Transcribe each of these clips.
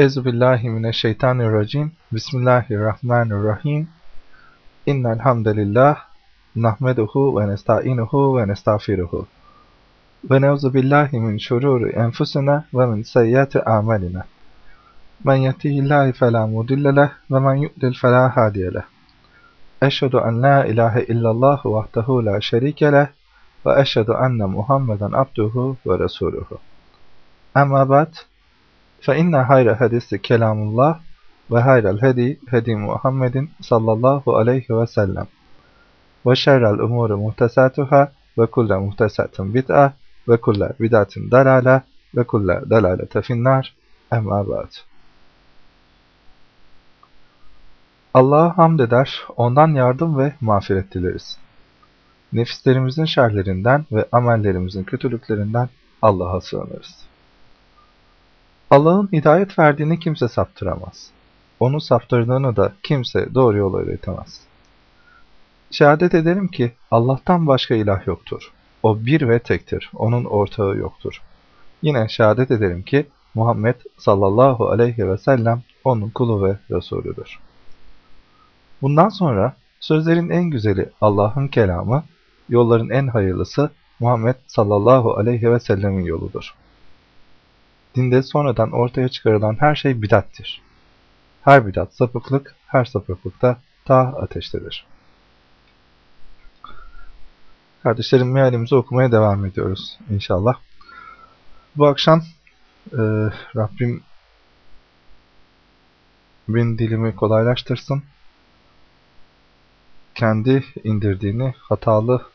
Euzubillahimineşşeytanirracim. Bismillahirrahmanirrahim. İnnel hamdelellah nahmeduhu ve nestainuhu ve nestağfiruhu. Ve neuzu billahi min şururi enfusina ve min seyyiati amalina. Men yehdihillahu fela ve men yu'lil fela hadiye leh. Eşhedü en la ilahe illallah vahdehu la şerike ve eşhedü enne Muhammeden abduhu ve resuluhu. Amma ba'd. İnne hayra hadisi kelamullah ve hayral hedi hedi Muhammedin sallallahu aleyhi ve sellem. Ve şerrel umuru muhtesatuhâ ve kulle muhtesatun bid'a ve kulle bid'atin dalâle ve kulle dalâlete finnâr. Emma ba'd. Allah'a hamd eder, ondan yardım ve mağfiret dileriz. Nefislerimizin şerlerinden ve amellerimizin kötülüklerinden Allah'a sığınırız. Allah'ın hidayet verdiğini kimse saptıramaz. Onu saptırdığını da kimse doğru yola öğretemez. Şehadet ederim ki Allah'tan başka ilah yoktur. O bir ve tektir. Onun ortağı yoktur. Yine şehadet ederim ki Muhammed sallallahu aleyhi ve sellem onun kulu ve Resulüdür. Bundan sonra sözlerin en güzeli Allah'ın kelamı, yolların en hayırlısı Muhammed sallallahu aleyhi ve sellemin yoludur. Dinde sonradan ortaya çıkarılan her şey bidattir. Her bidat sapıklık, her sapıklık da ta ateştedir. Kardeşlerim mealimizi okumaya devam ediyoruz inşallah. Bu akşam e, Rabbim bin dilimi kolaylaştırsın. Kendi indirdiğini hatalı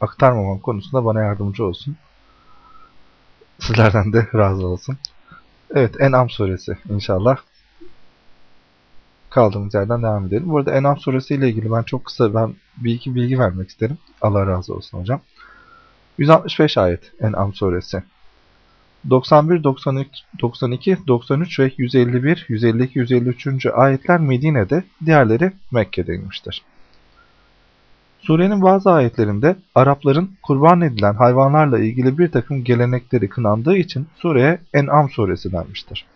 aktarmamam konusunda bana yardımcı olsun. Sizlerden de razı olsun. Evet En'am suresi inşallah. Kaldığımız yerden devam edelim. Bu arada En'am suresi ile ilgili ben çok kısa ben bir iki bilgi vermek isterim. Allah razı olsun hocam. 165 ayet En'am suresi. 91, 92, 92, 93 ve 151, 152, 153. ayetler Medine'de, diğerleri Mekke'de inmiştir. Surenin bazı ayetlerinde Arapların kurban edilen hayvanlarla ilgili bir takım gelenekleri kınandığı için sureye En'am suresi denmiştir.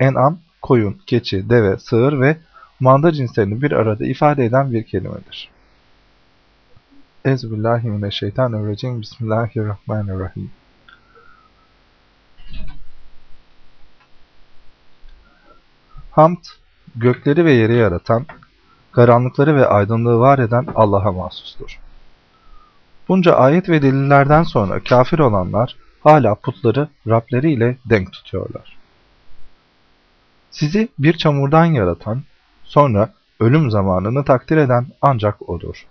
En'am, koyun, keçi, deve, sığır ve manda cinslerini bir arada ifade eden bir kelimedir. Ezbillahimineşşeytanirracim Bismillahirrahmanirrahim Hamd, gökleri ve yeri yaratan, karanlıkları ve aydınlığı var eden Allah'a mahsustur. Bunca ayet ve delillerden sonra kafir olanlar hala putları Rableri ile denk tutuyorlar. Sizi bir çamurdan yaratan, sonra ölüm zamanını takdir eden ancak O'dur.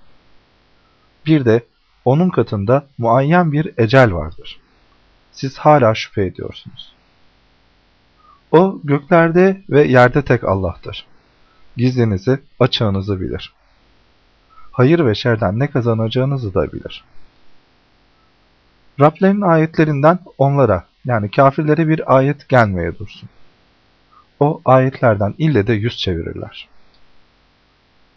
Bir de O'nun katında muayyen bir ecel vardır. Siz hala şüphe ediyorsunuz. O göklerde ve yerde tek Allah'tır. Gizlinizi, açığınızı bilir. Hayır ve şerden ne kazanacağınızı da bilir. Rablerinin ayetlerinden onlara yani kafirlere bir ayet gelmeye dursun. O ayetlerden ille de yüz çevirirler.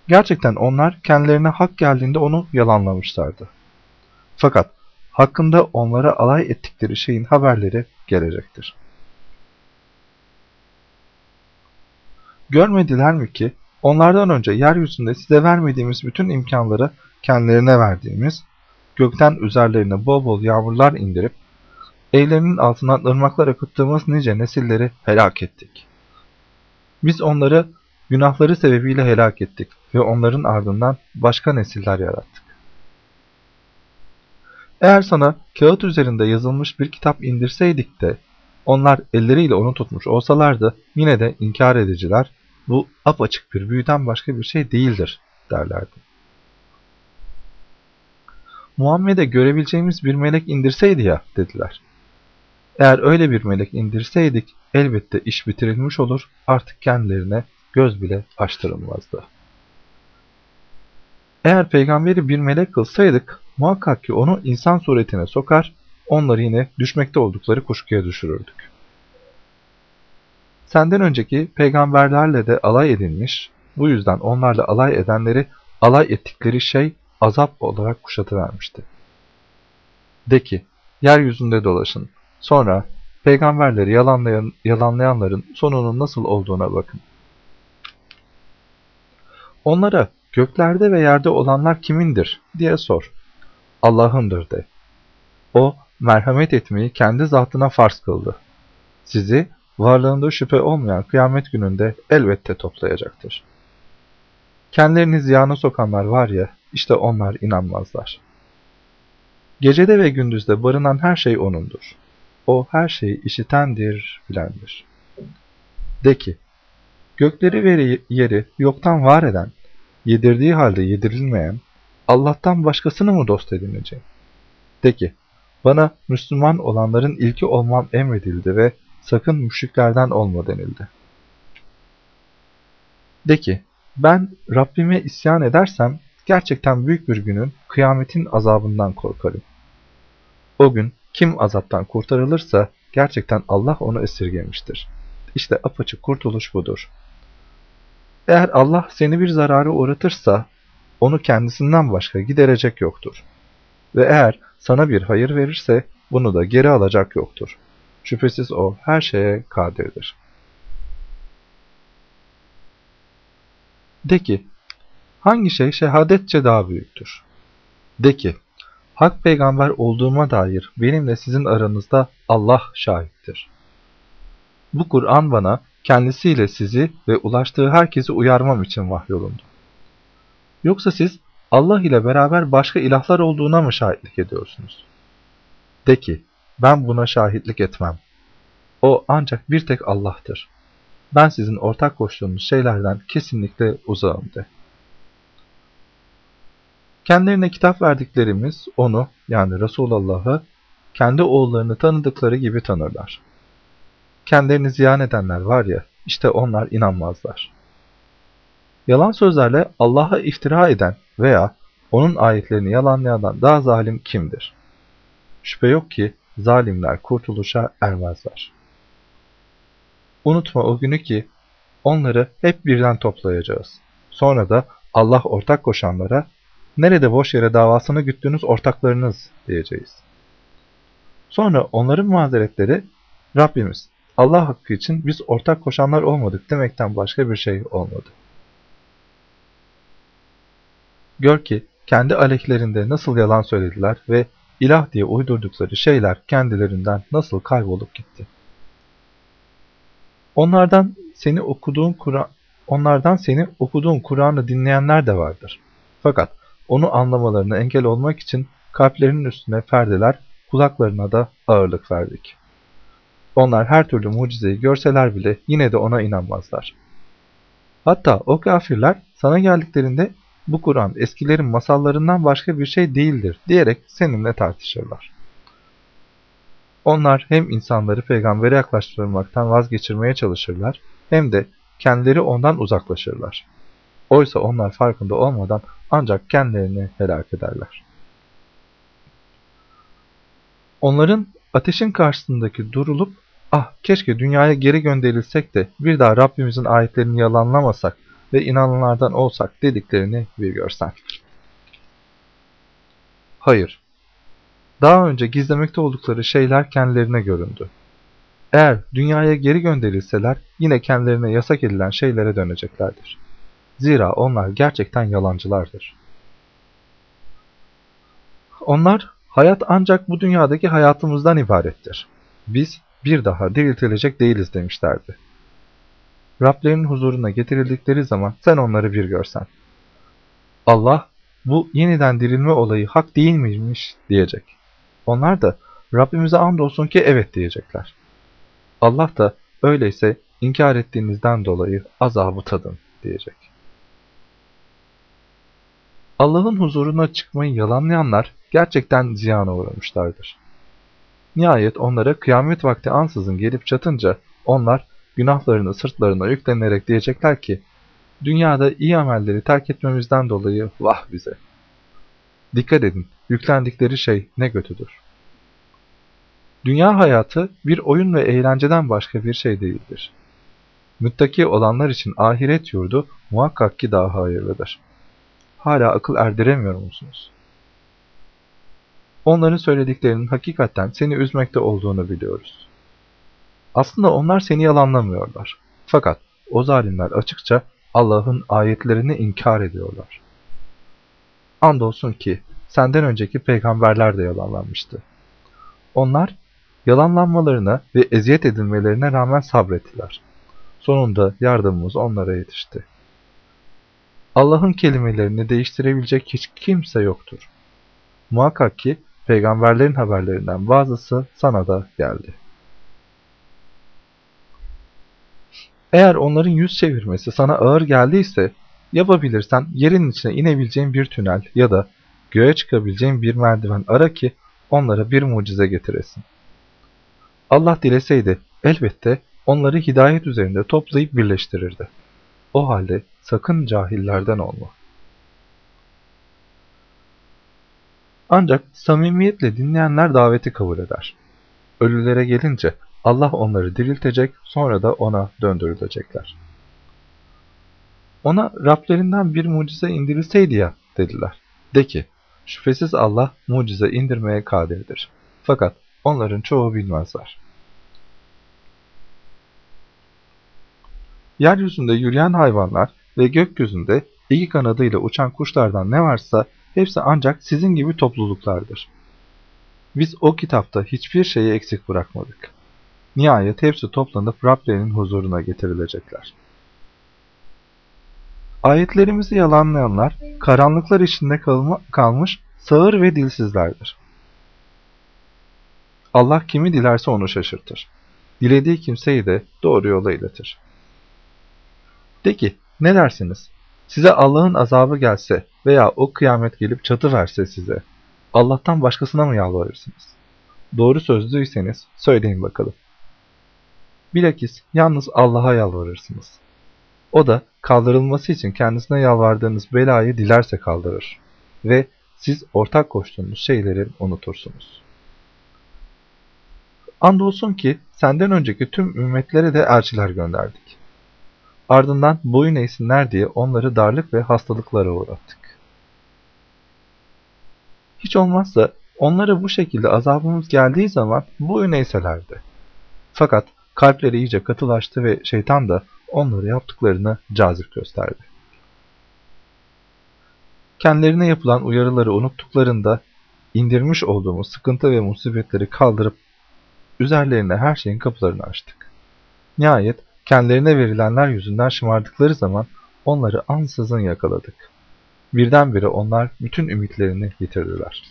Gerçekten onlar kendilerine hak geldiğinde onu yalanlamışlardı. Fakat hakkında onlara alay ettikleri şeyin haberleri gelecektir. Görmediler mi ki onlardan önce yeryüzünde size vermediğimiz bütün imkanları kendilerine verdiğimiz, gökten üzerlerine bol bol yağmurlar indirip, evlerinin altından ırmaklar akıttığımız nice nesilleri helak ettik. Biz onları günahları sebebiyle helak ettik ve onların ardından başka nesiller yarattık. Eğer sana kağıt üzerinde yazılmış bir kitap indirseydik de onlar elleriyle onu tutmuş olsalardı yine de inkar ediciler bu apaçık bir büyüden başka bir şey değildir derlerdi. Muhammed'e görebileceğimiz bir melek indirseydi ya dediler. Eğer öyle bir melek indirseydik elbette iş bitirilmiş olur artık kendilerine göz bile açtırılmazdı. Eğer peygamberi bir melek kılsaydık muhakkak ki onu insan suretine sokar onları yine düşmekte oldukları kuşkuya düşürürdük. Senden önceki peygamberlerle de alay edilmiş, bu yüzden onlarla alay edenleri alay ettikleri şey azap olarak kuşatıvermişti. De ki, yeryüzünde dolaşın, sonra peygamberleri yalanlayan, yalanlayanların sonunun nasıl olduğuna bakın. Onlara göklerde ve yerde olanlar kimindir diye sor. Allah'ındır de. O merhamet etmeyi kendi zatına farz kıldı. Sizi varlığında şüphe olmayan kıyamet gününde elbette toplayacaktır. Kendilerini ziyana sokanlar var ya, işte onlar inanmazlar. Gecede ve gündüzde barınan her şey O'nundur. O her şeyi işitendir, bilendir. De ki, gökleri ve yeri yoktan var eden, yedirdiği halde yedirilmeyen, Allah'tan başkasını mı dost edineceğim? De ki, bana Müslüman olanların ilki olmam emredildi ve sakın müşriklerden olma denildi. De ki, ben Rabbime isyan edersem gerçekten büyük bir günün kıyametin azabından korkarım. O gün kim azaptan kurtarılırsa gerçekten Allah onu esirgemiştir. İşte apaçık kurtuluş budur. Eğer Allah seni bir zararı uğratırsa onu kendisinden başka giderecek yoktur. Ve eğer sana bir hayır verirse bunu da geri alacak yoktur. Şüphesiz o her şeye kadirdir. De ki, hangi şey şehadetçe daha büyüktür? De ki, hak peygamber olduğuma dair benimle sizin aranızda Allah şahittir. Bu Kur'an bana kendisiyle sizi ve ulaştığı herkesi uyarmam için vahyolundu. Yoksa siz Allah ile beraber başka ilahlar olduğuna mı şahitlik ediyorsunuz? De ki, ben buna şahitlik etmem. O ancak bir tek Allah'tır. Ben sizin ortak koştuğunuz şeylerden kesinlikle uzağım de. Kendilerine kitap verdiklerimiz onu yani Resulullah'ı kendi oğullarını tanıdıkları gibi tanırlar. Kendilerini ziyan edenler var ya işte onlar inanmazlar. Yalan sözlerle Allah'a iftira eden veya onun ayetlerini yalanlayandan daha zalim kimdir? Şüphe yok ki zalimler kurtuluşa ermezler. Unutma o günü ki onları hep birden toplayacağız. Sonra da Allah ortak koşanlara nerede boş yere davasını güttüğünüz ortaklarınız diyeceğiz. Sonra onların mazeretleri Rabbimiz Allah hakkı için biz ortak koşanlar olmadık demekten başka bir şey olmadı. Gör ki kendi aleyhlerinde nasıl yalan söylediler ve ilah diye uydurdukları şeyler kendilerinden nasıl kaybolup gitti. Onlardan seni okuduğun Kur'an onlardan seni okuduğun Kur'an'ı dinleyenler de vardır. Fakat onu anlamalarına engel olmak için kalplerinin üstüne perdeler, kulaklarına da ağırlık verdik. Onlar her türlü mucizeyi görseler bile yine de ona inanmazlar. Hatta o kafirler sana geldiklerinde bu Kur'an eskilerin masallarından başka bir şey değildir diyerek seninle tartışırlar. Onlar hem insanları peygambere yaklaştırmaktan vazgeçirmeye çalışırlar hem de kendileri ondan uzaklaşırlar. Oysa onlar farkında olmadan ancak kendilerini helak ederler. Onların ateşin karşısındaki durulup ah keşke dünyaya geri gönderilsek de bir daha Rabbimizin ayetlerini yalanlamasak ve inananlardan olsak dediklerini bir görsen. Hayır. Daha önce gizlemekte oldukları şeyler kendilerine göründü. Eğer dünyaya geri gönderilseler yine kendilerine yasak edilen şeylere döneceklerdir. Zira onlar gerçekten yalancılardır. Onlar, hayat ancak bu dünyadaki hayatımızdan ibarettir. Biz bir daha diriltilecek değiliz demişlerdi. Rablerinin huzuruna getirildikleri zaman sen onları bir görsen. Allah, bu yeniden dirilme olayı hak değil miymiş diyecek. Onlar da Rabbimize andolsun ki evet diyecekler. Allah da öyleyse inkar ettiğinizden dolayı azabı tadın diyecek. Allah'ın huzuruna çıkmayı yalanlayanlar gerçekten ziyana uğramışlardır. Nihayet onlara kıyamet vakti ansızın gelip çatınca onlar günahlarını sırtlarına yüklenerek diyecekler ki dünyada iyi amelleri terk etmemizden dolayı vah bize. Dikkat edin yüklendikleri şey ne kötüdür. Dünya hayatı bir oyun ve eğlenceden başka bir şey değildir. Müttaki olanlar için ahiret yurdu muhakkak ki daha hayırlıdır. Hala akıl erdiremiyor musunuz? Onların söylediklerinin hakikaten seni üzmekte olduğunu biliyoruz. Aslında onlar seni yalanlamıyorlar. Fakat o zalimler açıkça Allah'ın ayetlerini inkar ediyorlar. Andolsun ki senden önceki peygamberler de yalanlanmıştı. Onlar yalanlanmalarına ve eziyet edilmelerine rağmen sabrettiler. Sonunda yardımımız onlara yetişti. Allah'ın kelimelerini değiştirebilecek hiç kimse yoktur. Muhakkak ki peygamberlerin haberlerinden bazısı sana da geldi. Eğer onların yüz çevirmesi sana ağır geldiyse, yapabilirsen yerin içine inebileceğin bir tünel ya da göğe çıkabileceğin bir merdiven ara ki onlara bir mucize getiresin. Allah dileseydi elbette onları hidayet üzerinde toplayıp birleştirirdi. O halde sakın cahillerden olma. Ancak samimiyetle dinleyenler daveti kabul eder. Ölülere gelince Allah onları diriltecek, sonra da ona döndürülecekler. Ona Rablerinden bir mucize indirilseydi ya, dediler. De ki, şüphesiz Allah mucize indirmeye kadirdir. Fakat onların çoğu bilmezler. Yeryüzünde yürüyen hayvanlar ve gökyüzünde iki kanadıyla uçan kuşlardan ne varsa hepsi ancak sizin gibi topluluklardır. Biz o kitapta hiçbir şeyi eksik bırakmadık. Nihayet hepsi toplanıp Rablerinin huzuruna getirilecekler. Ayetlerimizi yalanlayanlar, karanlıklar içinde kalmış sağır ve dilsizlerdir. Allah kimi dilerse onu şaşırtır. Dilediği kimseyi de doğru yola iletir. De ki, ne dersiniz? Size Allah'ın azabı gelse veya o kıyamet gelip çatı verse size, Allah'tan başkasına mı yalvarırsınız? Doğru sözlüyseniz söyleyin bakalım. Bilakis yalnız Allah'a yalvarırsınız. O da kaldırılması için kendisine yalvardığınız belayı dilerse kaldırır ve siz ortak koştuğunuz şeyleri unutursunuz. Andolsun ki senden önceki tüm ümmetlere de elçiler gönderdik. Ardından boyun eğsinler diye onları darlık ve hastalıklara uğrattık. Hiç olmazsa onlara bu şekilde azabımız geldiği zaman boyun eğselerdi. Fakat kalpleri iyice katılaştı ve şeytan da onları yaptıklarını cazip gösterdi. Kendilerine yapılan uyarıları unuttuklarında indirmiş olduğumuz sıkıntı ve musibetleri kaldırıp üzerlerine her şeyin kapılarını açtık. Nihayet kendilerine verilenler yüzünden şımardıkları zaman onları ansızın yakaladık. Birdenbire onlar bütün ümitlerini yitirdiler.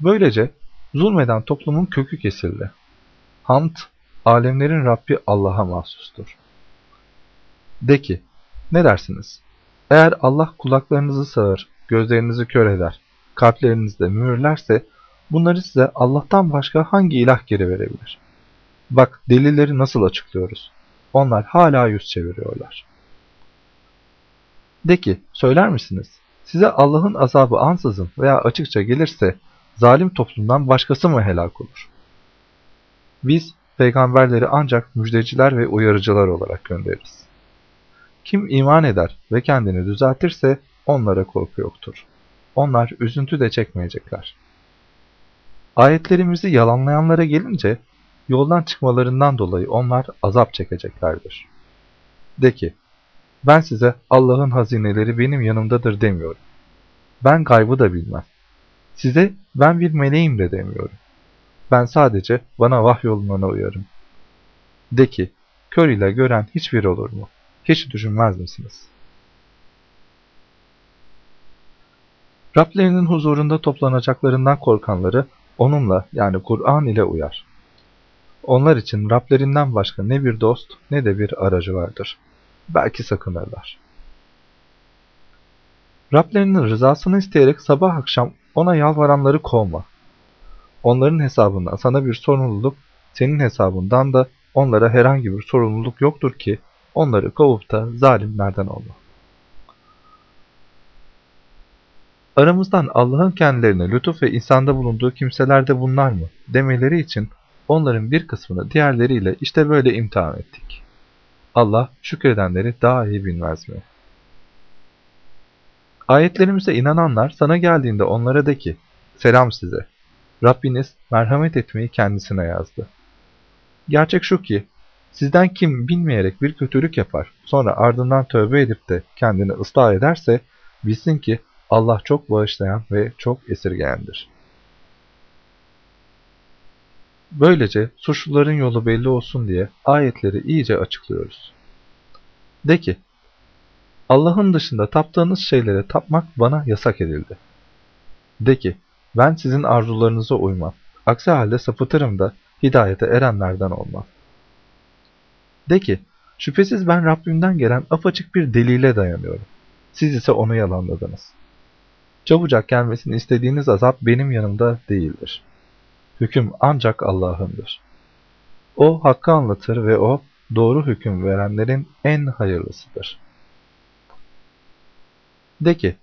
Böylece zulmeden toplumun kökü kesildi. Hamd, alemlerin Rabbi Allah'a mahsustur. De ki, ne dersiniz? Eğer Allah kulaklarınızı sağır, gözlerinizi kör eder, kalplerinizde mühürlerse, bunları size Allah'tan başka hangi ilah geri verebilir? Bak delilleri nasıl açıklıyoruz. Onlar hala yüz çeviriyorlar. De ki, söyler misiniz? Size Allah'ın azabı ansızın veya açıkça gelirse, zalim toplumdan başkası mı helak olur? Biz peygamberleri ancak müjdeciler ve uyarıcılar olarak göndeririz. Kim iman eder ve kendini düzeltirse onlara korku yoktur. Onlar üzüntü de çekmeyecekler. Ayetlerimizi yalanlayanlara gelince yoldan çıkmalarından dolayı onlar azap çekeceklerdir. De ki, ben size Allah'ın hazineleri benim yanımdadır demiyorum. Ben gaybı da bilmem. Size ben bir meleğim de demiyorum. Ben sadece bana vahyolunana uyarım. De ki, kör ile gören hiçbir olur mu? Hiç düşünmez misiniz? Rablerinin huzurunda toplanacaklarından korkanları onunla yani Kur'an ile uyar. Onlar için Rablerinden başka ne bir dost ne de bir aracı vardır. Belki sakınırlar. Rablerinin rızasını isteyerek sabah akşam ona yalvaranları kovma. Onların hesabından sana bir sorumluluk, senin hesabından da onlara herhangi bir sorumluluk yoktur ki onları kovup da zalimlerden olma. Aramızdan Allah'ın kendilerine lütuf ve insanda bulunduğu kimseler de bunlar mı demeleri için onların bir kısmını diğerleriyle işte böyle imtihan ettik. Allah şükredenleri daha iyi bilmez mi? Ayetlerimize inananlar sana geldiğinde onlara de ki, selam size. Rabbiniz merhamet etmeyi kendisine yazdı. Gerçek şu ki, sizden kim bilmeyerek bir kötülük yapar, sonra ardından tövbe edip de kendini ıslah ederse, bilsin ki Allah çok bağışlayan ve çok esirgeyendir. Böylece suçluların yolu belli olsun diye ayetleri iyice açıklıyoruz. De ki, Allah'ın dışında taptığınız şeylere tapmak bana yasak edildi. De ki, ben sizin arzularınıza uymam. Aksi halde sapıtırım da hidayete erenlerden olmam. De ki, şüphesiz ben Rabbimden gelen apaçık bir delile dayanıyorum. Siz ise onu yalanladınız. Çabucak gelmesini istediğiniz azap benim yanımda değildir. Hüküm ancak Allah'ındır. O hakkı anlatır ve o doğru hüküm verenlerin en hayırlısıdır. De ki,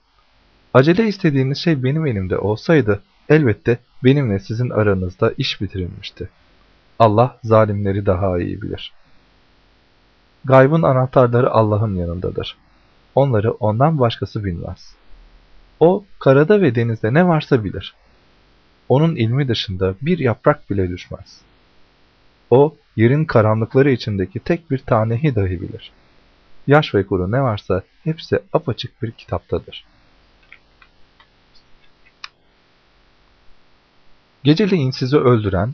acele istediğiniz şey benim elimde olsaydı elbette benimle sizin aranızda iş bitirilmişti. Allah zalimleri daha iyi bilir. Gaybın anahtarları Allah'ın yanındadır. Onları ondan başkası bilmez. O karada ve denizde ne varsa bilir. Onun ilmi dışında bir yaprak bile düşmez. O yerin karanlıkları içindeki tek bir tanehi dahi bilir. Yaş ve kuru ne varsa hepsi apaçık bir kitaptadır. Geceleyin sizi öldüren,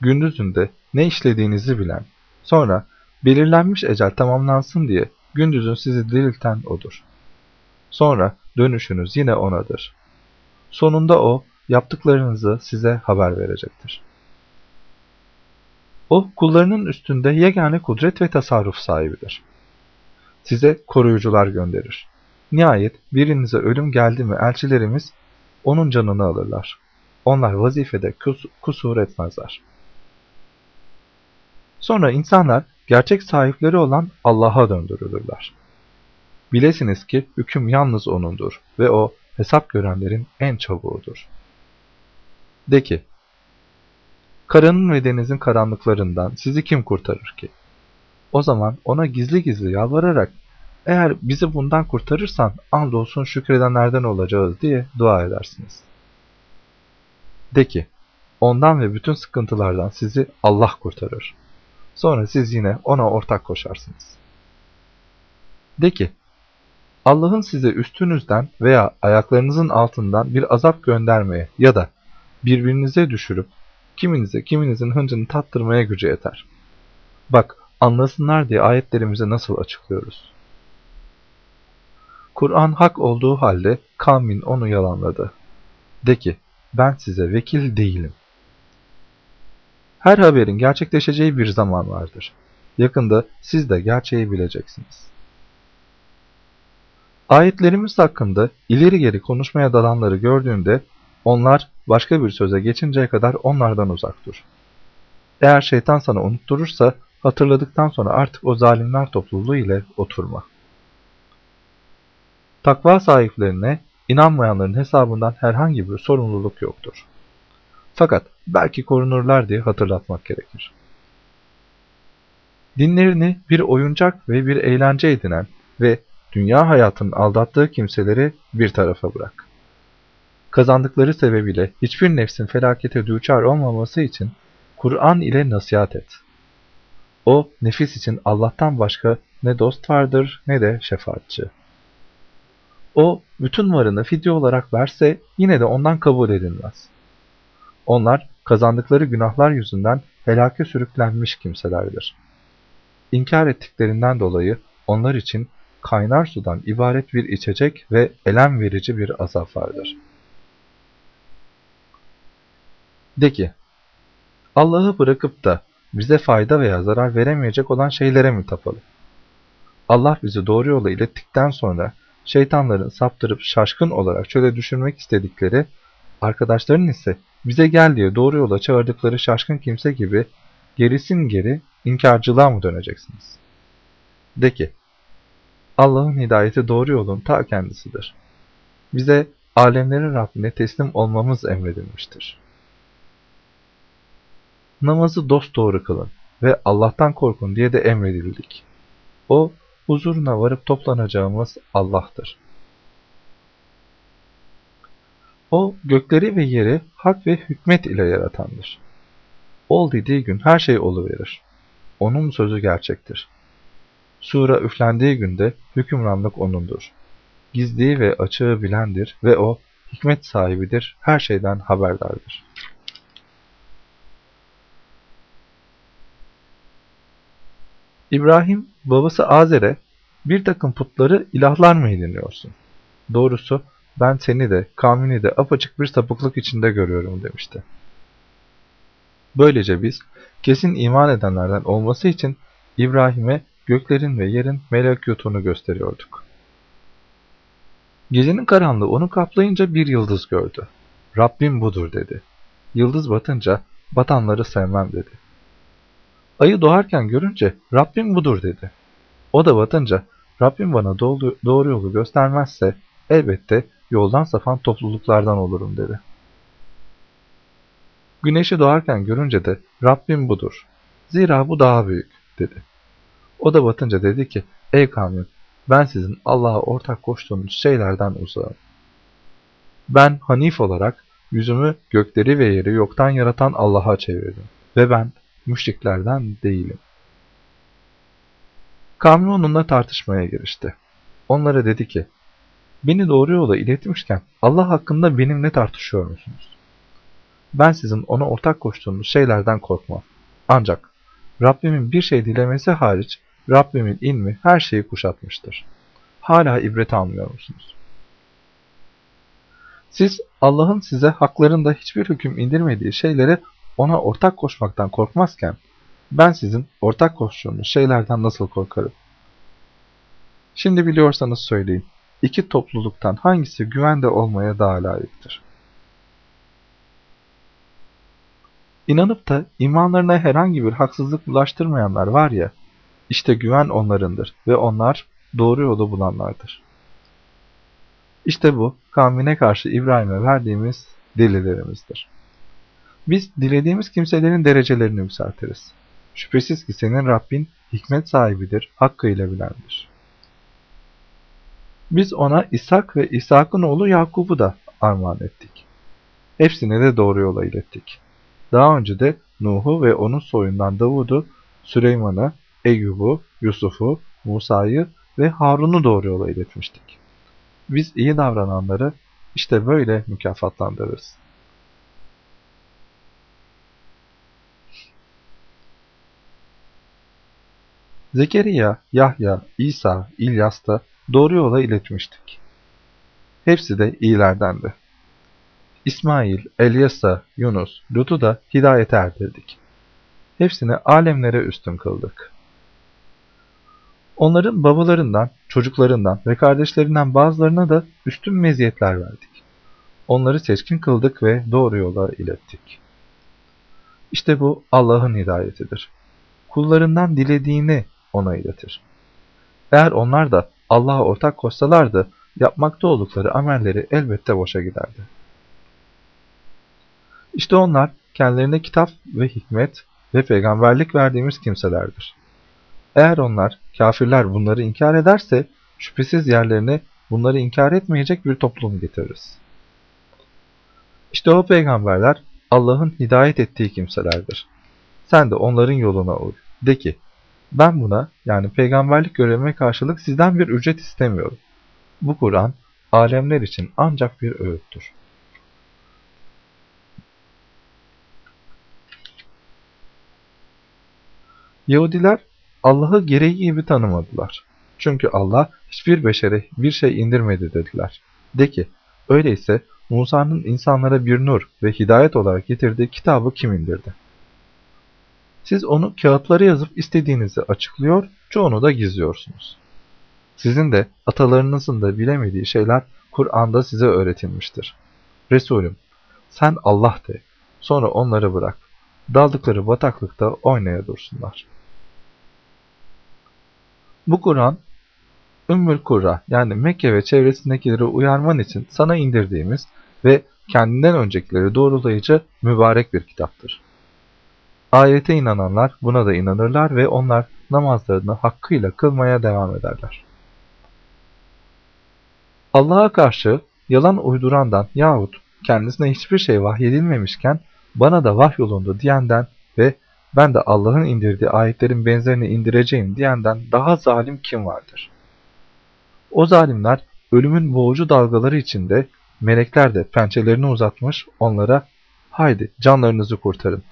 gündüzünde ne işlediğinizi bilen, sonra belirlenmiş ecel tamamlansın diye gündüzün sizi dirilten O'dur. Sonra dönüşünüz yine O'nadır. Sonunda O, yaptıklarınızı size haber verecektir. O, kullarının üstünde yegane kudret ve tasarruf sahibidir. Size koruyucular gönderir. Nihayet birinize ölüm geldi mi elçilerimiz onun canını alırlar. Onlar vazifede kus kusur etmezler. Sonra insanlar gerçek sahipleri olan Allah'a döndürülürler. Bilesiniz ki hüküm yalnız O'nundur ve O hesap görenlerin en çabuğudur. De ki, karanın ve denizin karanlıklarından sizi kim kurtarır ki? O zaman ona gizli gizli yalvararak, eğer bizi bundan kurtarırsan andolsun şükredenlerden olacağız diye dua edersiniz. De ki, ondan ve bütün sıkıntılardan sizi Allah kurtarır. Sonra siz yine ona ortak koşarsınız. De ki, Allah'ın size üstünüzden veya ayaklarınızın altından bir azap göndermeye ya da birbirinize düşürüp kiminize kiminizin hıncını tattırmaya gücü yeter. Bak anlasınlar diye ayetlerimizi nasıl açıklıyoruz. Kur'an hak olduğu halde kavmin onu yalanladı. De ki ben size vekil değilim. Her haberin gerçekleşeceği bir zaman vardır. Yakında siz de gerçeği bileceksiniz. Ayetlerimiz hakkında ileri geri konuşmaya dalanları gördüğünde onlar başka bir söze geçinceye kadar onlardan uzak dur. Eğer şeytan sana unutturursa hatırladıktan sonra artık o zalimler topluluğu ile oturma. Takva sahiplerine inanmayanların hesabından herhangi bir sorumluluk yoktur. Fakat belki korunurlar diye hatırlatmak gerekir. Dinlerini bir oyuncak ve bir eğlence edinen ve dünya hayatının aldattığı kimseleri bir tarafa bırak. Kazandıkları sebebiyle hiçbir nefsin felakete düçar olmaması için Kur'an ile nasihat et. O nefis için Allah'tan başka ne dost vardır ne de şefaatçi. O bütün varını fidye olarak verse yine de ondan kabul edilmez. Onlar kazandıkları günahlar yüzünden helake sürüklenmiş kimselerdir. İnkar ettiklerinden dolayı onlar için kaynar sudan ibaret bir içecek ve elem verici bir azap vardır. De ki, Allah'ı bırakıp da bize fayda veya zarar veremeyecek olan şeylere mi tapalım? Allah bizi doğru yola ilettikten sonra şeytanların saptırıp şaşkın olarak çöle düşürmek istedikleri, arkadaşların ise bize gel diye doğru yola çağırdıkları şaşkın kimse gibi gerisin geri inkarcılığa mı döneceksiniz? De ki, Allah'ın hidayeti doğru yolun ta kendisidir. Bize alemlerin Rabbine teslim olmamız emredilmiştir. Namazı dosdoğru kılın ve Allah'tan korkun diye de emredildik. O, huzuruna varıp toplanacağımız Allah'tır. O gökleri ve yeri hak ve hükmet ile yaratandır. Ol dediği gün her şey oluverir. Onun sözü gerçektir. Sura üflendiği günde hükümranlık O'nundur. Gizliyi ve açığı bilendir ve O hikmet sahibidir, her şeyden haberdardır. İbrahim babası Azer'e bir takım putları ilahlar mı ediniyorsun? Doğrusu ben seni de kavmini de apaçık bir sapıklık içinde görüyorum demişti. Böylece biz kesin iman edenlerden olması için İbrahim'e göklerin ve yerin melekutunu gösteriyorduk. Gecenin karanlığı onu kaplayınca bir yıldız gördü. Rabbim budur dedi. Yıldız batınca batanları sevmem dedi. Ayı doğarken görünce Rabbim budur dedi. O da batınca Rabbim bana doğru, doğru yolu göstermezse elbette yoldan sapan topluluklardan olurum dedi. Güneşi doğarken görünce de Rabbim budur. Zira bu daha büyük dedi. O da batınca dedi ki ey kavmim ben sizin Allah'a ortak koştuğunuz şeylerden uzağım. Ben Hanif olarak yüzümü gökleri ve yeri yoktan yaratan Allah'a çevirdim ve ben müşriklerden değilim. Kavmi onunla tartışmaya girişti. Onlara dedi ki, beni doğru yola iletmişken Allah hakkında benimle tartışıyor musunuz? Ben sizin ona ortak koştuğunuz şeylerden korkmam. Ancak Rabbimin bir şey dilemesi hariç Rabbimin ilmi her şeyi kuşatmıştır. Hala ibret almıyor musunuz? Siz Allah'ın size haklarında hiçbir hüküm indirmediği şeylere ona ortak koşmaktan korkmazken ben sizin ortak koştuğunuz şeylerden nasıl korkarım? Şimdi biliyorsanız söyleyin. İki topluluktan hangisi güvende olmaya daha layıktır? İnanıp da imanlarına herhangi bir haksızlık bulaştırmayanlar var ya, işte güven onlarındır ve onlar doğru yolu bulanlardır. İşte bu kavmine karşı İbrahim'e verdiğimiz delillerimizdir. Biz dilediğimiz kimselerin derecelerini yükseltiriz. Şüphesiz ki senin Rabbin hikmet sahibidir, hakkıyla bilendir. Biz ona İshak ve İshak'ın oğlu Yakub'u da armağan ettik. Hepsini de doğru yola ilettik. Daha önce de Nuh'u ve onun soyundan Davud'u, Süleyman'ı, Eyyub'u, Yusuf'u, Musa'yı ve Harun'u doğru yola iletmiştik. Biz iyi davrananları işte böyle mükafatlandırırız. Zekeriya, Yahya, İsa, İlyas da doğru yola iletmiştik. Hepsi de iyilerdendi. İsmail, Elyasa, Yunus, Lut'u da hidayete erdirdik. Hepsini alemlere üstün kıldık. Onların babalarından, çocuklarından ve kardeşlerinden bazılarına da üstün meziyetler verdik. Onları seçkin kıldık ve doğru yola ilettik. İşte bu Allah'ın hidayetidir. Kullarından dilediğini ona iletir. Eğer onlar da Allah'a ortak koşsalardı, yapmakta oldukları amelleri elbette boşa giderdi. İşte onlar kendilerine kitap ve hikmet ve peygamberlik verdiğimiz kimselerdir. Eğer onlar, kafirler bunları inkar ederse, şüphesiz yerlerine bunları inkar etmeyecek bir toplum getiririz. İşte o peygamberler Allah'ın hidayet ettiği kimselerdir. Sen de onların yoluna uy. De ki, ben buna yani peygamberlik görevime karşılık sizden bir ücret istemiyorum. Bu Kur'an alemler için ancak bir öğüttür. Yahudiler Allah'ı gereği gibi tanımadılar. Çünkü Allah hiçbir beşere bir şey indirmedi dediler. De ki, öyleyse Musa'nın insanlara bir nur ve hidayet olarak getirdiği kitabı kim indirdi? Siz onu kağıtlara yazıp istediğinizi açıklıyor, çoğunu da gizliyorsunuz. Sizin de atalarınızın da bilemediği şeyler Kur'an'da size öğretilmiştir. Resulüm, sen Allah de, sonra onları bırak. Daldıkları bataklıkta oynaya dursunlar. Bu Kur'an, Ümmül Kurra yani Mekke ve çevresindekileri uyarman için sana indirdiğimiz ve kendinden öncekileri doğrulayıcı mübarek bir kitaptır. Ayete inananlar buna da inanırlar ve onlar namazlarını hakkıyla kılmaya devam ederler. Allah'a karşı yalan uydurandan yahut kendisine hiçbir şey vahyedilmemişken bana da vahyolundu diyenden ve ben de Allah'ın indirdiği ayetlerin benzerini indireceğim diyenden daha zalim kim vardır? O zalimler ölümün boğucu dalgaları içinde melekler de pençelerini uzatmış onlara haydi canlarınızı kurtarın.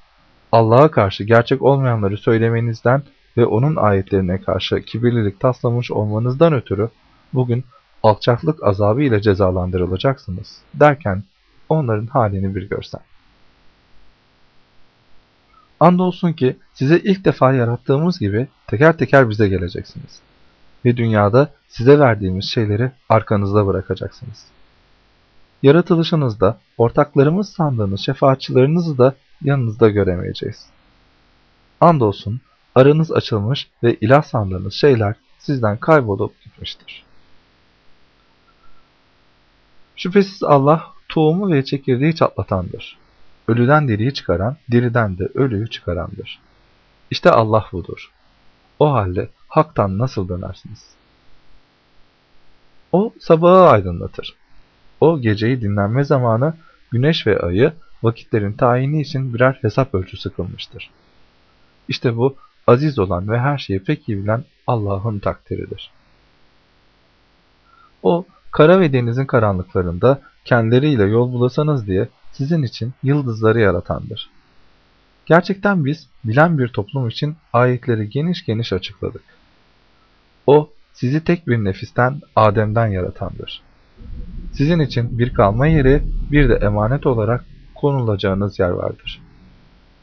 Allah'a karşı gerçek olmayanları söylemenizden ve onun ayetlerine karşı kibirlilik taslamış olmanızdan ötürü bugün alçaklık azabı ile cezalandırılacaksınız derken onların halini bir görsen. Andolsun ki size ilk defa yarattığımız gibi teker teker bize geleceksiniz. Ve dünyada size verdiğimiz şeyleri arkanızda bırakacaksınız. Yaratılışınızda ortaklarımız sandığınız şefaatçilerinizi de yanınızda göremeyeceğiz. Andolsun aranız açılmış ve ilah sandığınız şeyler sizden kaybolup gitmiştir. Şüphesiz Allah tohumu ve çekirdeği çatlatandır. Ölüden diriyi çıkaran, diriden de ölüyü çıkarandır. İşte Allah budur. O halde haktan nasıl dönersiniz? O sabahı aydınlatır. O geceyi dinlenme zamanı, güneş ve ayı vakitlerin tayini için birer hesap ölçüsü kılmıştır. İşte bu aziz olan ve her şeyi pek iyi bilen Allah'ın takdiridir. O, kara ve denizin karanlıklarında kendileriyle yol bulasanız diye sizin için yıldızları yaratandır. Gerçekten biz bilen bir toplum için ayetleri geniş geniş açıkladık. O, sizi tek bir nefisten, Adem'den yaratandır. Sizin için bir kalma yeri, bir de emanet olarak konulacağınız yer vardır.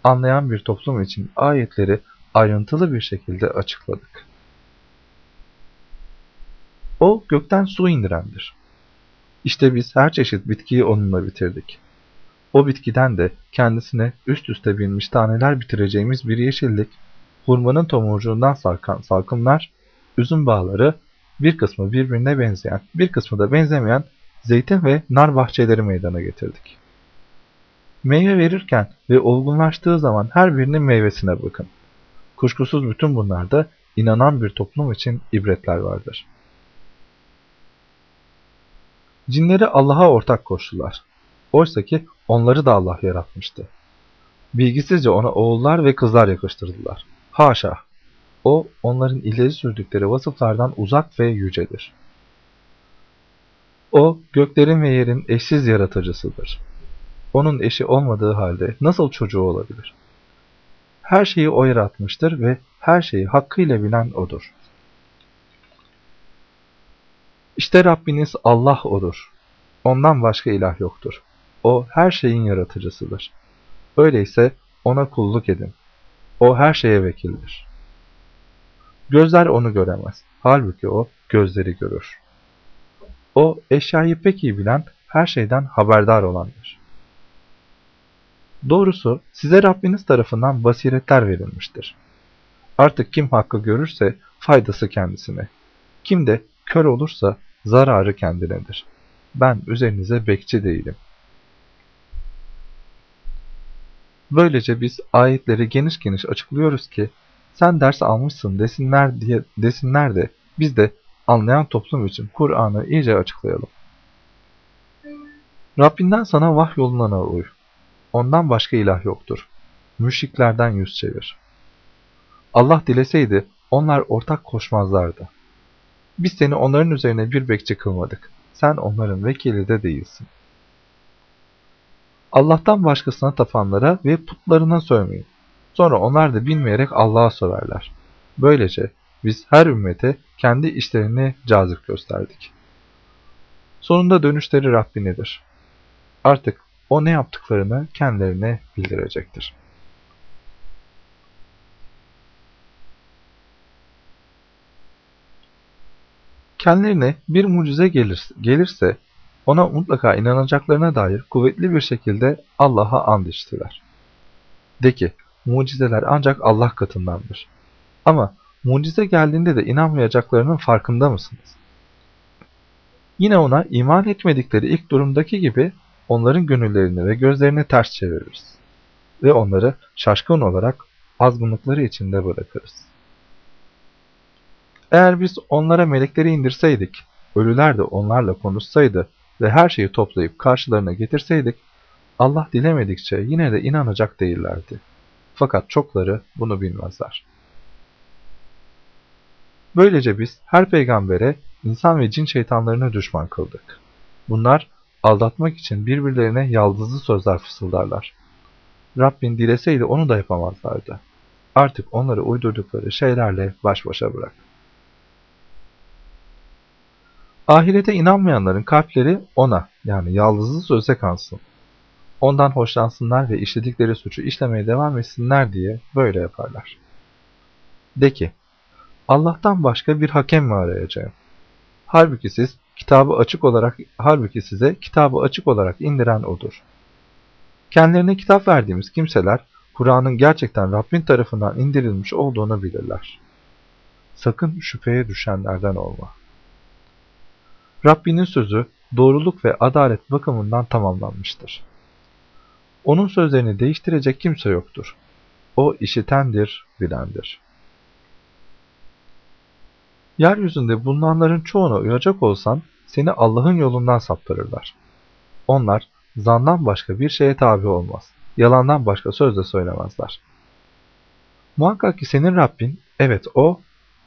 Anlayan bir toplum için ayetleri ayrıntılı bir şekilde açıkladık. O gökten su indirendir. İşte biz her çeşit bitkiyi onunla bitirdik. O bitkiden de kendisine üst üste binmiş taneler bitireceğimiz bir yeşillik, hurmanın tomurcuğundan sarkan salkımlar, üzüm bağları, bir kısmı birbirine benzeyen, bir kısmı da benzemeyen zeytin ve nar bahçeleri meydana getirdik. Meyve verirken ve olgunlaştığı zaman her birinin meyvesine bakın. Kuşkusuz bütün bunlarda inanan bir toplum için ibretler vardır. Cinleri Allah'a ortak koştular. Oysa ki onları da Allah yaratmıştı. Bilgisizce ona oğullar ve kızlar yakıştırdılar. Haşa! O, onların ileri sürdükleri vasıflardan uzak ve yücedir. O, göklerin ve yerin eşsiz yaratıcısıdır. Onun eşi olmadığı halde nasıl çocuğu olabilir? Her şeyi O yaratmıştır ve her şeyi hakkıyla bilen O'dur. İşte Rabbiniz Allah O'dur. Ondan başka ilah yoktur. O her şeyin yaratıcısıdır. Öyleyse O'na kulluk edin. O her şeye vekildir. Gözler O'nu göremez. Halbuki O gözleri görür. O eşyayı pek iyi bilen, her şeyden haberdar olandır. Doğrusu size Rabbiniz tarafından basiretler verilmiştir. Artık kim hakkı görürse faydası kendisine. Kim de kör olursa zararı kendinedir. Ben üzerinize bekçi değilim. Böylece biz ayetleri geniş geniş açıklıyoruz ki sen ders almışsın desinler diye desinler de biz de anlayan toplum için Kur'an'ı iyice açıklayalım. Rabbinden sana vahyolunana uy. Ondan başka ilah yoktur. Müşriklerden yüz çevir. Allah dileseydi onlar ortak koşmazlardı. Biz seni onların üzerine bir bekçi kılmadık. Sen onların vekili de değilsin. Allah'tan başkasına tapanlara ve putlarına sövmeyin. Sonra onlar da bilmeyerek Allah'a söverler. Böylece biz her ümmete kendi işlerini cazip gösterdik. Sonunda dönüşleri Rabbinedir. Artık O ne yaptıklarını kendilerine bildirecektir. Kendilerine bir mucize gelirse, ona mutlaka inanacaklarına dair kuvvetli bir şekilde Allah'a and içtiler. De ki, mucizeler ancak Allah katındandır. Ama mucize geldiğinde de inanmayacaklarının farkında mısınız? Yine ona iman etmedikleri ilk durumdaki gibi onların gönüllerini ve gözlerini ters çeviririz. Ve onları şaşkın olarak azgınlıkları içinde bırakırız. Eğer biz onlara melekleri indirseydik, ölüler de onlarla konuşsaydı ve her şeyi toplayıp karşılarına getirseydik, Allah dilemedikçe yine de inanacak değillerdi. Fakat çokları bunu bilmezler. Böylece biz her peygambere insan ve cin şeytanlarını düşman kıldık. Bunlar aldatmak için birbirlerine yaldızlı sözler fısıldarlar. Rabbin dileseydi onu da yapamazlardı. Artık onları uydurdukları şeylerle baş başa bırak. Ahirete inanmayanların kalpleri ona yani yaldızlı söze kansın. Ondan hoşlansınlar ve işledikleri suçu işlemeye devam etsinler diye böyle yaparlar. De ki, Allah'tan başka bir hakem mi arayacağım? Halbuki siz kitabı açık olarak halbuki size kitabı açık olarak indiren odur. Kendilerine kitap verdiğimiz kimseler Kur'an'ın gerçekten Rabbin tarafından indirilmiş olduğunu bilirler. Sakın şüpheye düşenlerden olma. Rabbinin sözü doğruluk ve adalet bakımından tamamlanmıştır. Onun sözlerini değiştirecek kimse yoktur. O işitendir, bilendir. Yeryüzünde bulunanların çoğuna uyacak olsan seni Allah'ın yolundan saptırırlar. Onlar zandan başka bir şeye tabi olmaz. Yalandan başka söz de söylemezler. Muhakkak ki senin Rabbin, evet o,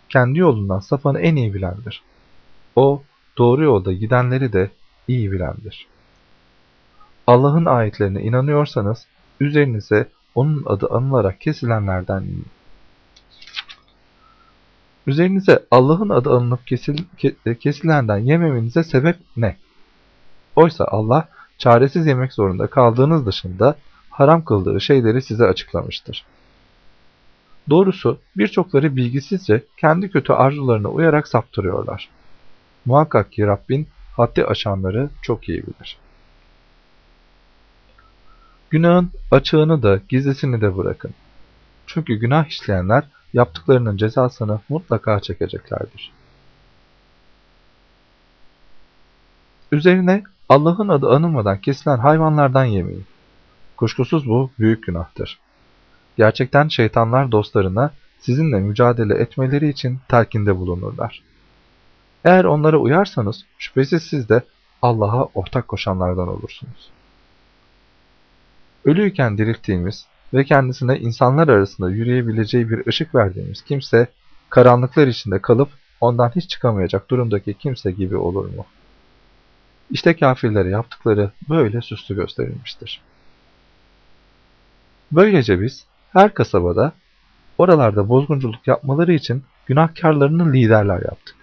kendi yolundan sapanı en iyi bilendir. O, doğru yolda gidenleri de iyi bilendir. Allah'ın ayetlerine inanıyorsanız, üzerinize onun adı anılarak kesilenlerden yiyin. Üzerinize Allah'ın adı alınıp kesil, kesilenden yememenize sebep ne? Oysa Allah çaresiz yemek zorunda kaldığınız dışında haram kıldığı şeyleri size açıklamıştır. Doğrusu birçokları bilgisizce kendi kötü arzularına uyarak saptırıyorlar. Muhakkak ki Rabbin haddi aşanları çok iyi bilir. Günahın açığını da gizlisini de bırakın. Çünkü günah işleyenler yaptıklarının cezasını mutlaka çekeceklerdir. Üzerine Allah'ın adı anılmadan kesilen hayvanlardan yemeyin. Kuşkusuz bu büyük günahtır. Gerçekten şeytanlar dostlarına sizinle mücadele etmeleri için telkinde bulunurlar. Eğer onlara uyarsanız şüphesiz siz de Allah'a ortak koşanlardan olursunuz. Ölüyken dirilttiğimiz ve kendisine insanlar arasında yürüyebileceği bir ışık verdiğimiz kimse, karanlıklar içinde kalıp ondan hiç çıkamayacak durumdaki kimse gibi olur mu? İşte kafirlere yaptıkları böyle süslü gösterilmiştir. Böylece biz her kasabada oralarda bozgunculuk yapmaları için günahkarlarını liderler yaptık.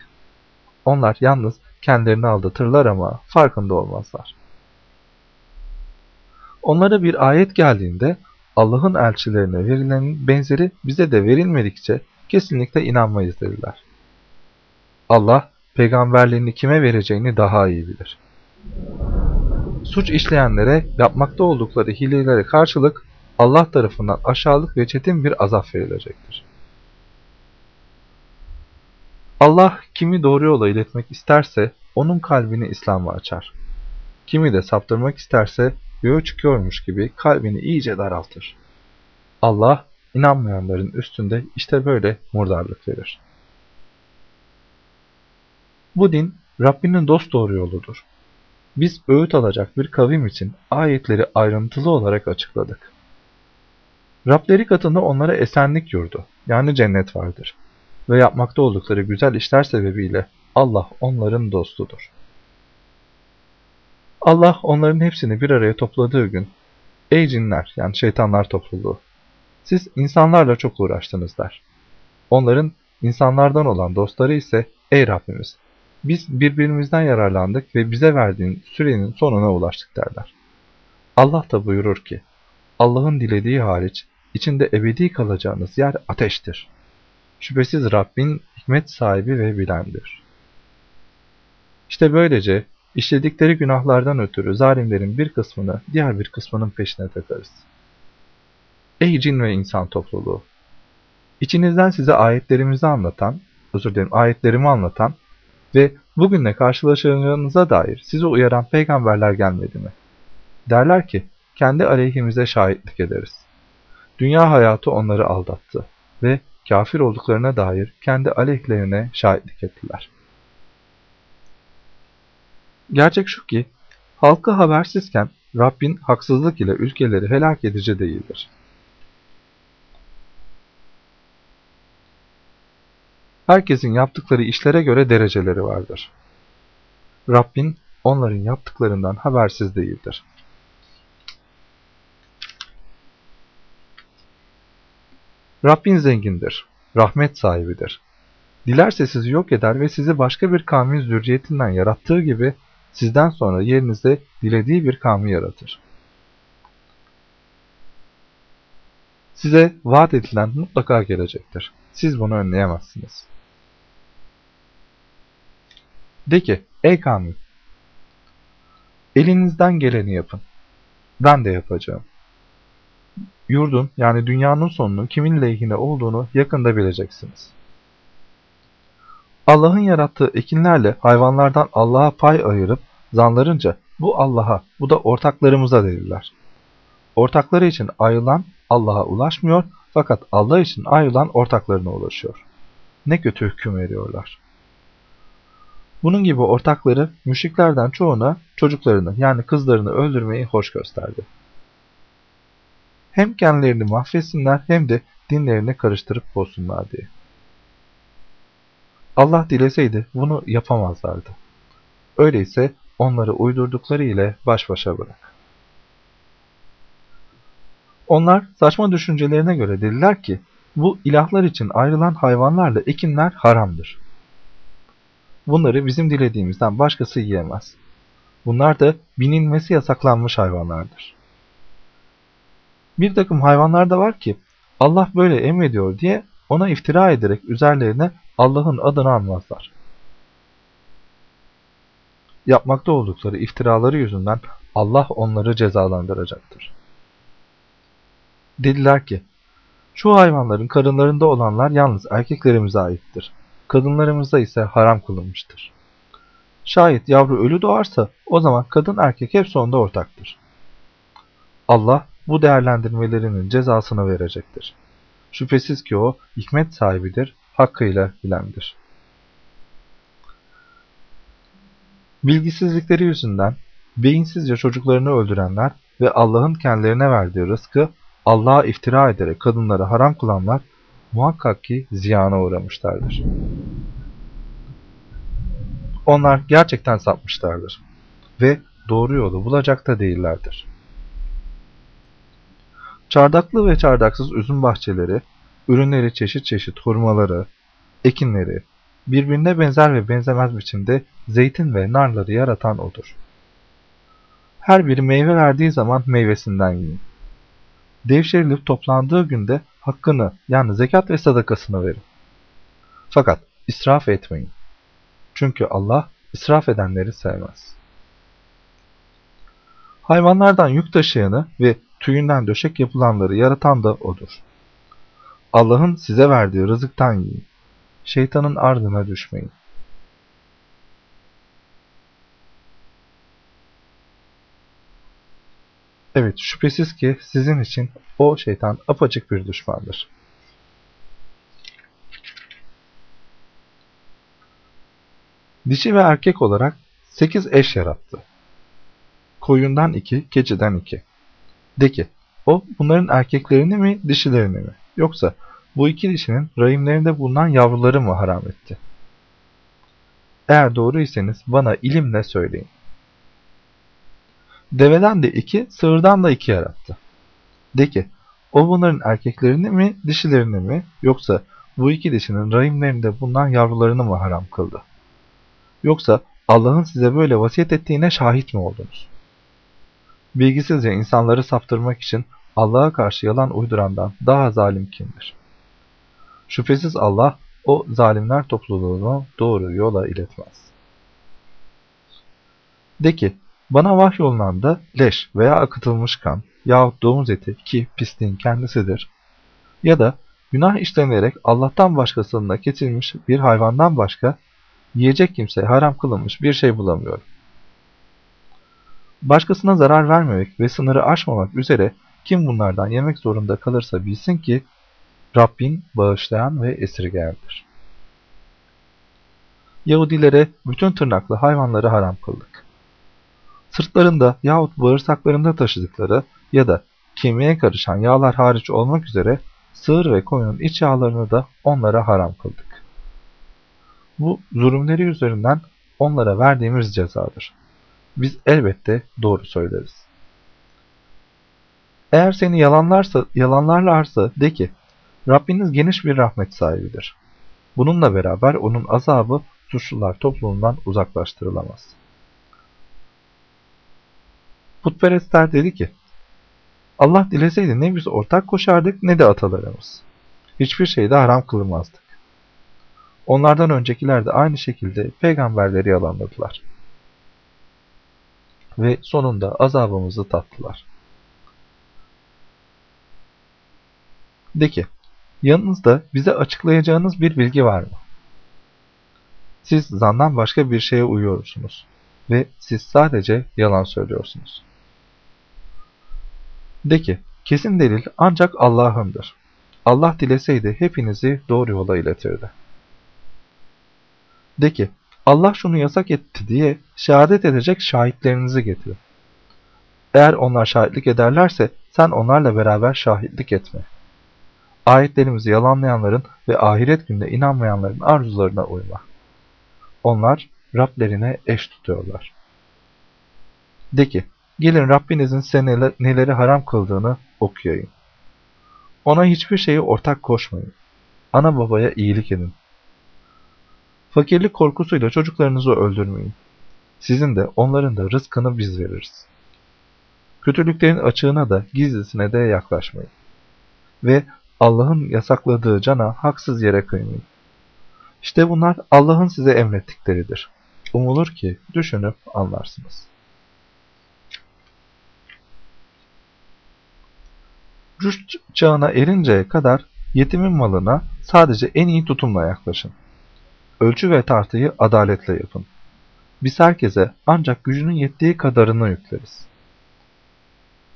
Onlar yalnız kendilerini aldatırlar ama farkında olmazlar. Onlara bir ayet geldiğinde Allah'ın elçilerine verilenin benzeri bize de verilmedikçe kesinlikle inanmayız dediler. Allah peygamberliğini kime vereceğini daha iyi bilir. Suç işleyenlere yapmakta oldukları hilelere karşılık Allah tarafından aşağılık ve çetin bir azap verilecektir. Allah kimi doğru yola iletmek isterse onun kalbini İslam'a açar. Kimi de saptırmak isterse göğe çıkıyormuş gibi kalbini iyice daraltır. Allah inanmayanların üstünde işte böyle murdarlık verir. Bu din Rabbinin dosdoğru yoludur. Biz öğüt alacak bir kavim için ayetleri ayrıntılı olarak açıkladık. Rableri katında onlara esenlik yurdu, yani cennet vardır. Ve yapmakta oldukları güzel işler sebebiyle Allah onların dostudur. Allah onların hepsini bir araya topladığı gün, Ey cinler yani şeytanlar topluluğu, siz insanlarla çok uğraştınız der. Onların insanlardan olan dostları ise, ey Rabbimiz, biz birbirimizden yararlandık ve bize verdiğin sürenin sonuna ulaştık derler. Allah da buyurur ki, Allah'ın dilediği hariç, içinde ebedi kalacağınız yer ateştir. Şüphesiz Rabbin hikmet sahibi ve bilendir. İşte böylece İşledikleri günahlardan ötürü zalimlerin bir kısmını diğer bir kısmının peşine takarız. Ey cin ve insan topluluğu! İçinizden size ayetlerimizi anlatan, özür dilerim ayetlerimi anlatan ve bugünle karşılaşacağınıza dair sizi uyaran peygamberler gelmedi mi? Derler ki, kendi aleyhimize şahitlik ederiz. Dünya hayatı onları aldattı ve kafir olduklarına dair kendi aleyhlerine şahitlik ettiler. Gerçek şu ki Halkı habersizken Rabbin haksızlık ile ülkeleri helak edici değildir. Herkesin yaptıkları işlere göre dereceleri vardır. Rabbin onların yaptıklarından habersiz değildir. Rabbin zengindir, rahmet sahibidir. Dilerse sizi yok eder ve sizi başka bir kavmin zürriyetinden yarattığı gibi sizden sonra yerinizde dilediği bir kavmi yaratır. Size vaat edilen mutlaka gelecektir. Siz bunu önleyemezsiniz. De ki, ey kavmin, elinizden geleni yapın. Ben de yapacağım. Yurdun yani dünyanın sonunun kimin lehine olduğunu yakında bileceksiniz. Allah'ın yarattığı ekinlerle hayvanlardan Allah'a pay ayırıp zanlarınca bu Allah'a, bu da ortaklarımıza dediler. Ortakları için ayrılan Allah'a ulaşmıyor fakat Allah için ayrılan ortaklarına ulaşıyor. Ne kötü hüküm veriyorlar. Bunun gibi ortakları müşriklerden çoğuna çocuklarını yani kızlarını öldürmeyi hoş gösterdi. Hem kendilerini mahvetsinler hem de dinlerini karıştırıp bozsunlar diye. Allah dileseydi bunu yapamazlardı. Öyleyse onları uydurdukları ile baş başa bırak. Onlar saçma düşüncelerine göre dediler ki, bu ilahlar için ayrılan hayvanlarla ekinler haramdır. Bunları bizim dilediğimizden başkası yiyemez. Bunlar da binilmesi yasaklanmış hayvanlardır. Bir takım hayvanlar da var ki Allah böyle emrediyor diye ona iftira ederek üzerlerine Allah'ın adını anmazlar. Yapmakta oldukları iftiraları yüzünden Allah onları cezalandıracaktır. Dediler ki, şu hayvanların karınlarında olanlar yalnız erkeklerimize aittir. Kadınlarımıza ise haram kılınmıştır. Şayet yavru ölü doğarsa o zaman kadın erkek hepsi onda ortaktır. Allah bu değerlendirmelerinin cezasını verecektir. Şüphesiz ki o hikmet sahibidir, hakkıyla bilendir. Bilgisizlikleri yüzünden beyinsizce çocuklarını öldürenler ve Allah'ın kendilerine verdiği rızkı Allah'a iftira ederek kadınları haram kılanlar muhakkak ki ziyana uğramışlardır. Onlar gerçekten sapmışlardır ve doğru yolu bulacak da değillerdir. Çardaklı ve çardaksız üzüm bahçeleri, ürünleri çeşit çeşit hurmaları, ekinleri, birbirine benzer ve benzemez biçimde zeytin ve narları yaratan odur. Her biri meyve verdiği zaman meyvesinden yiyin. Devşirilip toplandığı günde hakkını yani zekat ve sadakasını verin. Fakat israf etmeyin. Çünkü Allah israf edenleri sevmez. Hayvanlardan yük taşıyanı ve tüyünden döşek yapılanları yaratan da O'dur. Allah'ın size verdiği rızıktan yiyin. Şeytanın ardına düşmeyin. Evet, şüphesiz ki sizin için o şeytan apaçık bir düşmandır. Dişi ve erkek olarak sekiz eş yarattı. Koyundan iki, keçiden iki. De ki, o bunların erkeklerini mi, dişilerini mi? Yoksa bu iki dişinin rahimlerinde bulunan yavruları mı haram etti? Eğer doğruysanız bana ilimle söyleyin. Deveden de iki, sığırdan da iki yarattı. De ki, o bunların erkeklerini mi, dişilerini mi, yoksa bu iki dişinin rahimlerinde bulunan yavrularını mı haram kıldı? Yoksa Allah'ın size böyle vasiyet ettiğine şahit mi oldunuz? Bilgisizce insanları saptırmak için Allah'a karşı yalan uydurandan daha zalim kimdir? Şüphesiz Allah o zalimler topluluğunu doğru yola iletmez. De ki, bana vahyolunan da leş veya akıtılmış kan yahut domuz eti ki pisliğin kendisidir ya da günah işlenerek Allah'tan başkasına kesilmiş bir hayvandan başka yiyecek kimseye haram kılınmış bir şey bulamıyorum. Başkasına zarar vermemek ve sınırı aşmamak üzere kim bunlardan yemek zorunda kalırsa bilsin ki Rabbin bağışlayan ve esirgeyendir. Yahudilere bütün tırnaklı hayvanları haram kıldık. sırtlarında yahut bağırsaklarında taşıdıkları ya da kemiğe karışan yağlar hariç olmak üzere sığır ve koyunun iç yağlarını da onlara haram kıldık. Bu zulümleri üzerinden onlara verdiğimiz cezadır. Biz elbette doğru söyleriz. Eğer seni yalanlarsa, yalanlarlarsa de ki, Rabbiniz geniş bir rahmet sahibidir. Bununla beraber onun azabı suçlular topluluğundan uzaklaştırılamaz. Putperestler dedi ki, Allah dileseydi ne biz ortak koşardık ne de atalarımız. Hiçbir şeyde haram kılmazdık. Onlardan öncekiler de aynı şekilde peygamberleri yalanladılar. Ve sonunda azabımızı tattılar. De ki, yanınızda bize açıklayacağınız bir bilgi var mı? Siz zandan başka bir şeye uyuyorsunuz ve siz sadece yalan söylüyorsunuz. De ki, kesin delil ancak Allah'ındır. Allah dileseydi hepinizi doğru yola iletirdi. De ki, Allah şunu yasak etti diye şehadet edecek şahitlerinizi getirin. Eğer onlar şahitlik ederlerse sen onlarla beraber şahitlik etme. Ayetlerimizi yalanlayanların ve ahiret gününe inanmayanların arzularına uyma. Onlar Rablerine eş tutuyorlar. De ki, gelin Rabbinizin size neler, neleri haram kıldığını okuyayım. Ona hiçbir şeyi ortak koşmayın. Ana babaya iyilik edin. Fakirlik korkusuyla çocuklarınızı öldürmeyin. Sizin de onların da rızkını biz veririz. Kötülüklerin açığına da gizlisine de yaklaşmayın. Ve Allah'ın yasakladığı cana haksız yere kıymayın. İşte bunlar Allah'ın size emrettikleridir. Umulur ki düşünüp anlarsınız. Rüşt çağına erinceye kadar yetimin malına sadece en iyi tutumla yaklaşın. Ölçü ve tartıyı adaletle yapın. Biz herkese ancak gücünün yettiği kadarını yükleriz.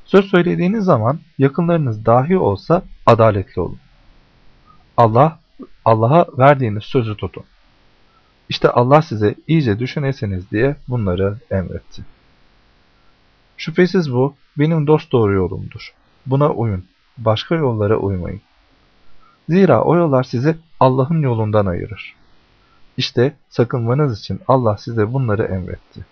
Söz söylediğiniz zaman yakınlarınız dahi olsa adaletli olun. Allah Allah'a verdiğiniz sözü tutun. İşte Allah size iyice düşünesiniz diye bunları emretti. Şüphesiz bu benim dost doğru yolumdur. Buna uyun. Başka yollara uymayın. Zira o yollar sizi Allah'ın yolundan ayırır. İşte sakınmanız için Allah size bunları emretti.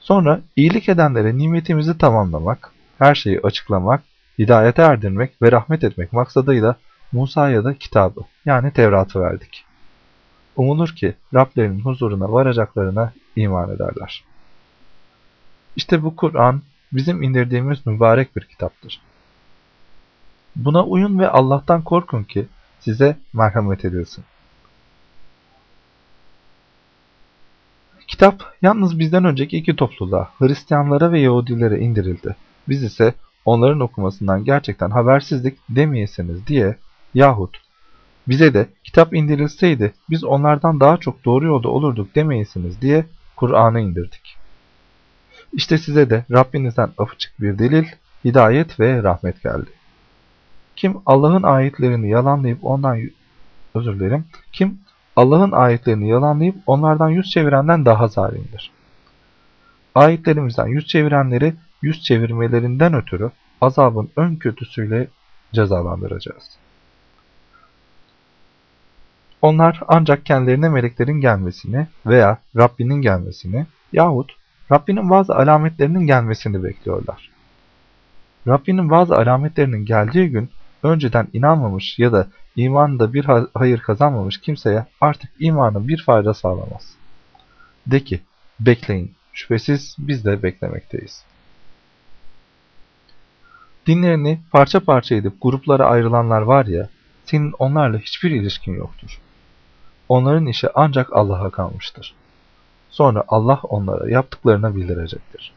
Sonra iyilik edenlere nimetimizi tamamlamak, her şeyi açıklamak, hidayete erdirmek ve rahmet etmek maksadıyla Musa'ya da kitabı yani Tevrat'ı verdik. Umulur ki Rablerinin huzuruna varacaklarına iman ederler. İşte bu Kur'an bizim indirdiğimiz mübarek bir kitaptır. Buna uyun ve Allah'tan korkun ki size merhamet edilsin. Kitap yalnız bizden önceki iki topluluğa, Hristiyanlara ve Yahudilere indirildi. Biz ise onların okumasından gerçekten habersizlik demeyesiniz diye yahut bize de kitap indirilseydi biz onlardan daha çok doğru yolda olurduk demeyesiniz diye Kur'an'ı indirdik. İşte size de Rabbinizden apaçık bir delil, hidayet ve rahmet geldi. Kim Allah'ın ayetlerini yalanlayıp ondan özür dilerim. Kim Allah'ın ayetlerini yalanlayıp onlardan yüz çevirenden daha zalimdir. Ayetlerimizden yüz çevirenleri yüz çevirmelerinden ötürü azabın ön kötüsüyle cezalandıracağız. Onlar ancak kendilerine meleklerin gelmesini veya Rabbinin gelmesini yahut Rabbinin bazı alametlerinin gelmesini bekliyorlar. Rabbinin bazı alametlerinin geldiği gün önceden inanmamış ya da imanında bir hayır kazanmamış kimseye artık imanın bir fayda sağlamaz. De ki, bekleyin, şüphesiz biz de beklemekteyiz. Dinlerini parça parça edip gruplara ayrılanlar var ya, senin onlarla hiçbir ilişkin yoktur. Onların işi ancak Allah'a kalmıştır. Sonra Allah onlara yaptıklarına bildirecektir.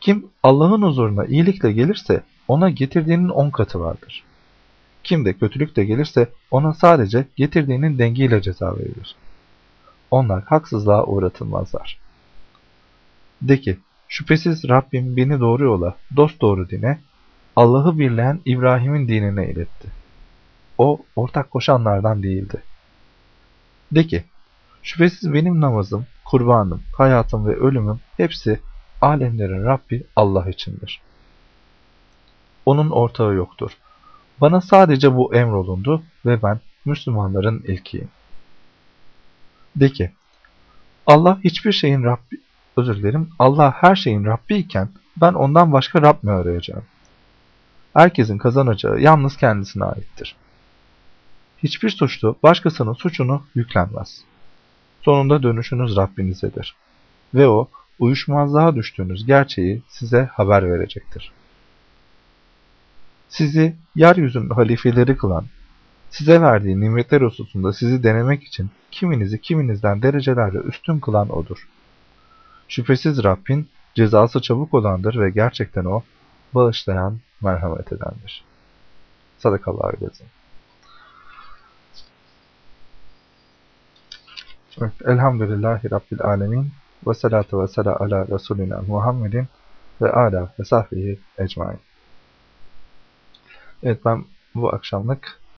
Kim Allah'ın huzuruna iyilikle gelirse ona getirdiğinin on katı vardır. Kim de kötülükle gelirse ona sadece getirdiğinin dengiyle ceza verilir. Onlar haksızlığa uğratılmazlar. De ki, şüphesiz Rabbim beni doğru yola, dost doğru dine, Allah'ı birleyen İbrahim'in dinine iletti. O ortak koşanlardan değildi. De ki, şüphesiz benim namazım, kurbanım, hayatım ve ölümüm hepsi alemlerin Rabbi Allah içindir. Onun ortağı yoktur. Bana sadece bu emrolundu ve ben Müslümanların ilkiyim. De ki, Allah hiçbir şeyin Rabbi, özür dilerim, Allah her şeyin Rabbi iken ben ondan başka Rab mi arayacağım? Herkesin kazanacağı yalnız kendisine aittir. Hiçbir suçlu başkasının suçunu yüklenmez. Sonunda dönüşünüz Rabbinizedir. Ve o, uyuşmazlığa düştüğünüz gerçeği size haber verecektir. Sizi yeryüzünün halifeleri kılan, size verdiği nimetler hususunda sizi denemek için kiminizi kiminizden derecelerle üstün kılan O'dur. Şüphesiz Rabbin cezası çabuk olandır ve gerçekten O, bağışlayan, merhamet edendir. Sadakallahu aleyhi Evet, Elhamdülillahi Rabbil Alemin ve salatu ve sela ala Resulina Muhammedin ve ala ve sahbihi ecmain. Evet ben bu akşamlık